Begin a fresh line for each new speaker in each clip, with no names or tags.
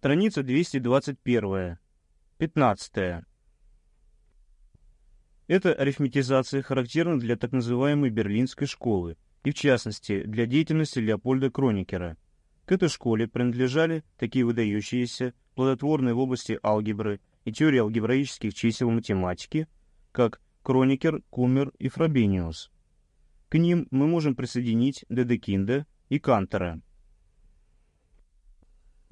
Страница 221. 15. Эта арифметизация характерна для так называемой Берлинской школы и, в частности, для деятельности Леопольда Кроникера. К этой школе принадлежали такие выдающиеся, плодотворные в области алгебры и теории алгебраических чисел математики, как Кроникер, Кумер и Фробениус. К ним мы можем присоединить Дедекинда и Кантера.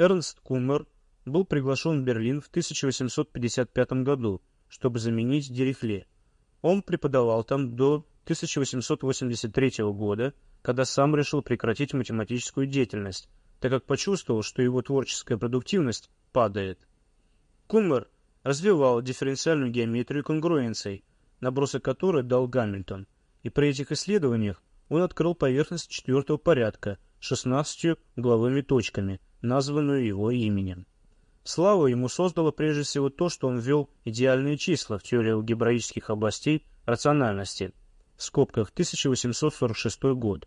Эрнст Кумер был приглашен в Берлин в 1855 году, чтобы заменить Дирихле. Он преподавал там до 1883 года, когда сам решил прекратить математическую деятельность, так как почувствовал, что его творческая продуктивность падает. Кумер развивал дифференциальную геометрию конгруенций, набросок которой дал Гамильтон, и при этих исследованиях он открыл поверхность четвертого порядка 16 угловыми точками, названную его именем. Славу ему создало прежде всего то, что он ввел идеальные числа в теорию алгебраических областей рациональности, в скобках 1846 год.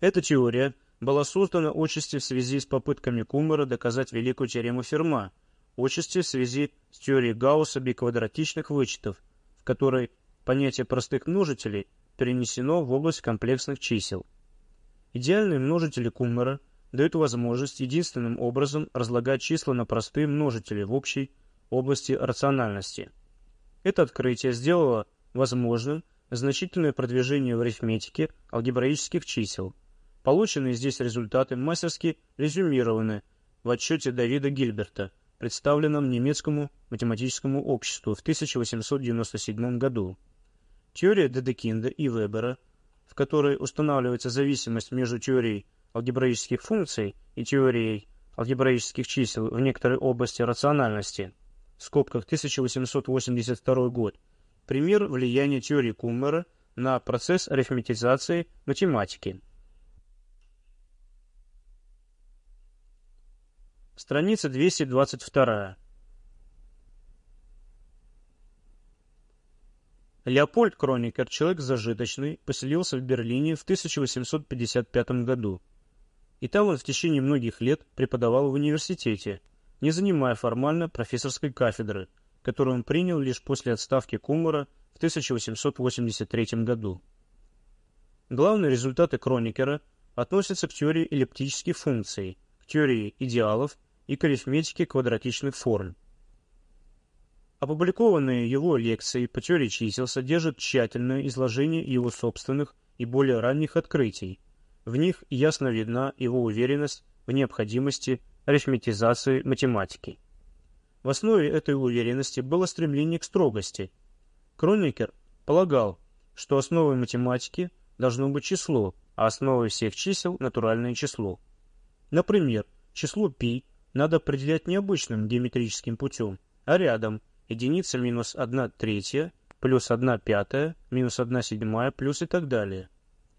Эта теория была создана отчасти в связи с попытками Кумера доказать великую теорему Ферма, отчасти в связи с теорией Гаусса биквадратичных вычетов, в которой понятие простых множителей перенесено в область комплексных чисел. Идеальные множители Кумера – дают возможность единственным образом разлагать числа на простые множители в общей области рациональности. Это открытие сделало возможным значительное продвижение в арифметике алгебраических чисел. Полученные здесь результаты мастерски резюмированы в отчете Давида Гильберта, представленном немецкому математическому обществу в 1897 году. Теория Дедекинда и Вебера, в которой устанавливается зависимость между теорией алгебраических функций и теорией алгебраических чисел в некоторой области рациональности, в скобках 1882 год, пример влияния теории Куммера на процесс арифметизации математики. Страница 222. Леопольд Кроникер, человек зажиточный, поселился в Берлине в 1855 году и там он в течение многих лет преподавал в университете, не занимая формально профессорской кафедры, которую он принял лишь после отставки Кумара в 1883 году. Главные результаты Кроникера относятся к теории эллиптических функций, к теории идеалов и к арифметике квадратичных форм. Опубликованные его лекции по теории чисел содержат тщательное изложение его собственных и более ранних открытий, в них ясно видна его уверенность в необходимости арифметизации математики. В основе этой уверенности было стремление к строгости. Кроникер полагал, что основой математики должно быть число, а основой всех чисел – натуральное число. Например, число π надо определять не обычным геометрическим путем, а рядом единица минус 1 третья, плюс 1 пятая, минус 1 седьмая, плюс и так далее.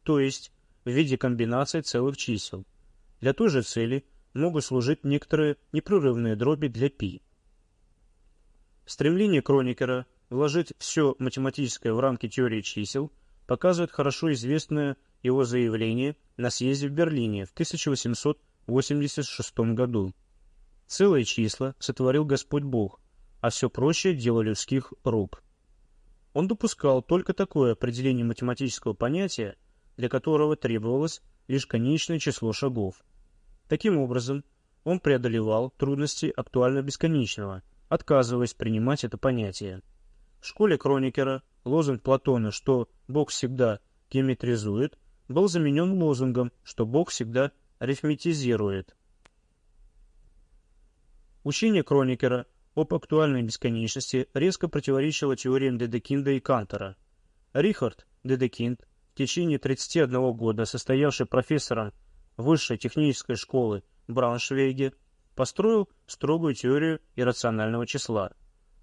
То есть в виде комбинаций целых чисел. Для той же цели могут служить некоторые непрерывные дроби для π. Стремление Кроникера вложить все математическое в рамки теории чисел показывает хорошо известное его заявление на съезде в Берлине в 1886 году. Целые числа сотворил Господь Бог, а все прочее – дело людских рук. Он допускал только такое определение математического понятия, для которого требовалось лишь конечное число шагов. Таким образом, он преодолевал трудности актуально бесконечного, отказываясь принимать это понятие. В школе Кроникера лозунг Платона, что Бог всегда геометризует, был заменен лозунгом, что Бог всегда арифметизирует. Учение Кроникера об актуальной бесконечности резко противоречило теориям Дедекинда и Кантера. Рихард Дедекинд в течение 31 года состоявший профессором высшей технической школы Брауншвейге, построил строгую теорию иррационального числа.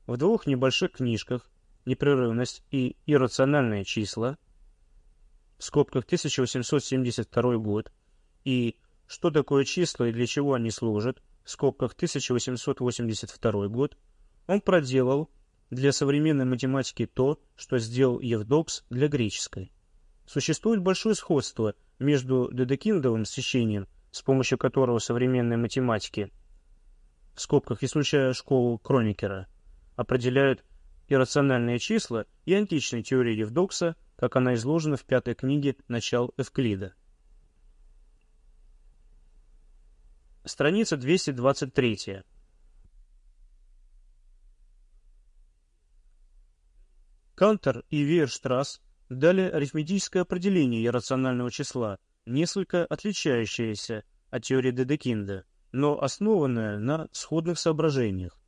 В двух небольших книжках «Непрерывность» и «Иррациональные числа» в скобках 1872 год и «Что такое числа и для чего они служат» в скобках 1882 год, он проделал для современной математики то, что сделал Евдокс для греческой. Существует большое сходство между дедекиндовым сечением, с помощью которого современные математики в скобках исключая школу Кроникера, определяют иррациональные числа и античной теории Евдокса, как она изложена в пятой книге «Начал Эвклида». Страница 223. Кантер и Вейерштрасс дали арифметическое определение иррационального числа, несколько отличающееся от теории Дедекинда, но основанное на сходных соображениях.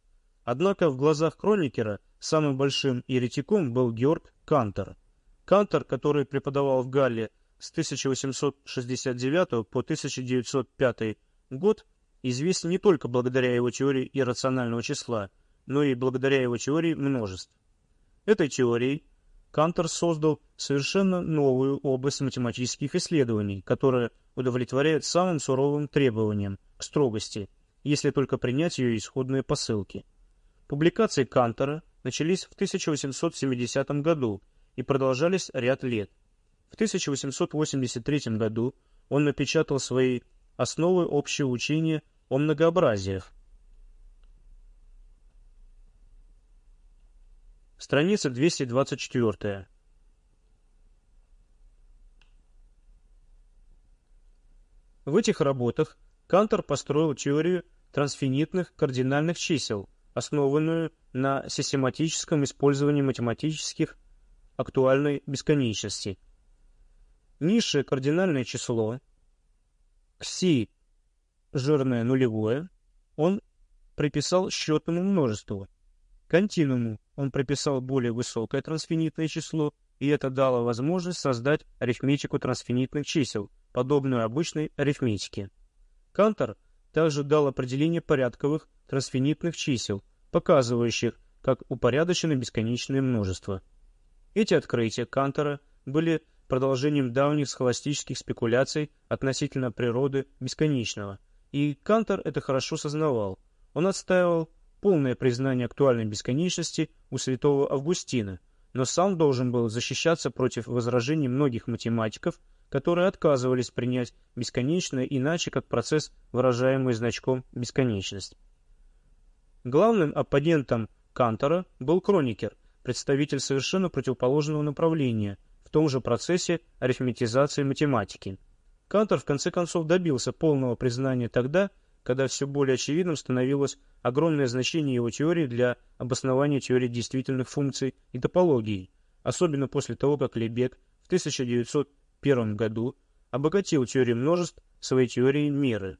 Однако в глазах Кроникера самым большим еретиком был Георг Кантер. Кантер, который преподавал в Галле с 1869 по 1905 год, известен не только благодаря его теории иррационального числа, но и благодаря его теории множеств. Этой теорией Кантор создал совершенно новую область математических исследований, которая удовлетворяет самым суровым требованиям строгости, если только принять ее исходные посылки. Публикации Кантора начались в 1870 году и продолжались ряд лет. В 1883 году он напечатал свои «Основы общего учения о многообразиях», Страница 224. В этих работах Кантор построил теорию трансфинитных кардинальных чисел, основанную на систематическом использовании математических актуальной бесконечности. Низшее кардинальное число, кси жирное нулевое, он приписал счетному множеству, континууму он прописал более высокое трансфинитное число, и это дало возможность создать арифметику трансфинитных чисел, подобную обычной арифметике. Кантор также дал определение порядковых трансфинитных чисел, показывающих, как упорядочены бесконечные множества. Эти открытия Кантора были продолжением давних схоластических спекуляций относительно природы бесконечного, и Кантор это хорошо сознавал. Он отстаивал полное признание актуальной бесконечности у святого Августина, но сам должен был защищаться против возражений многих математиков, которые отказывались принять бесконечное иначе, как процесс, выражаемый значком бесконечность. Главным оппонентом Кантора был Кроникер, представитель совершенно противоположного направления в том же процессе арифметизации математики. Кантор в конце концов добился полного признания тогда, когда все более очевидным становилось огромное значение его теории для обоснования теории действительных функций и топологии, особенно после того, как Лебек в 1901 году обогатил теорию множеств своей теорией меры.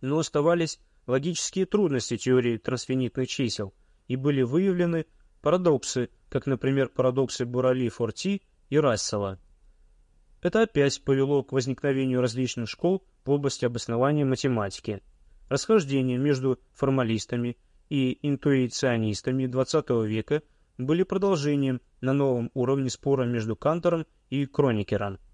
Но оставались логические трудности теории трансфинитных чисел, и были выявлены парадоксы, как, например, парадоксы Бурали-Форти и Рассела. Это опять повело к возникновению различных школ в области обоснования математики. Расхождения между формалистами и интуиционистами XX века были продолжением на новом уровне спора между Кантором и Кроникером –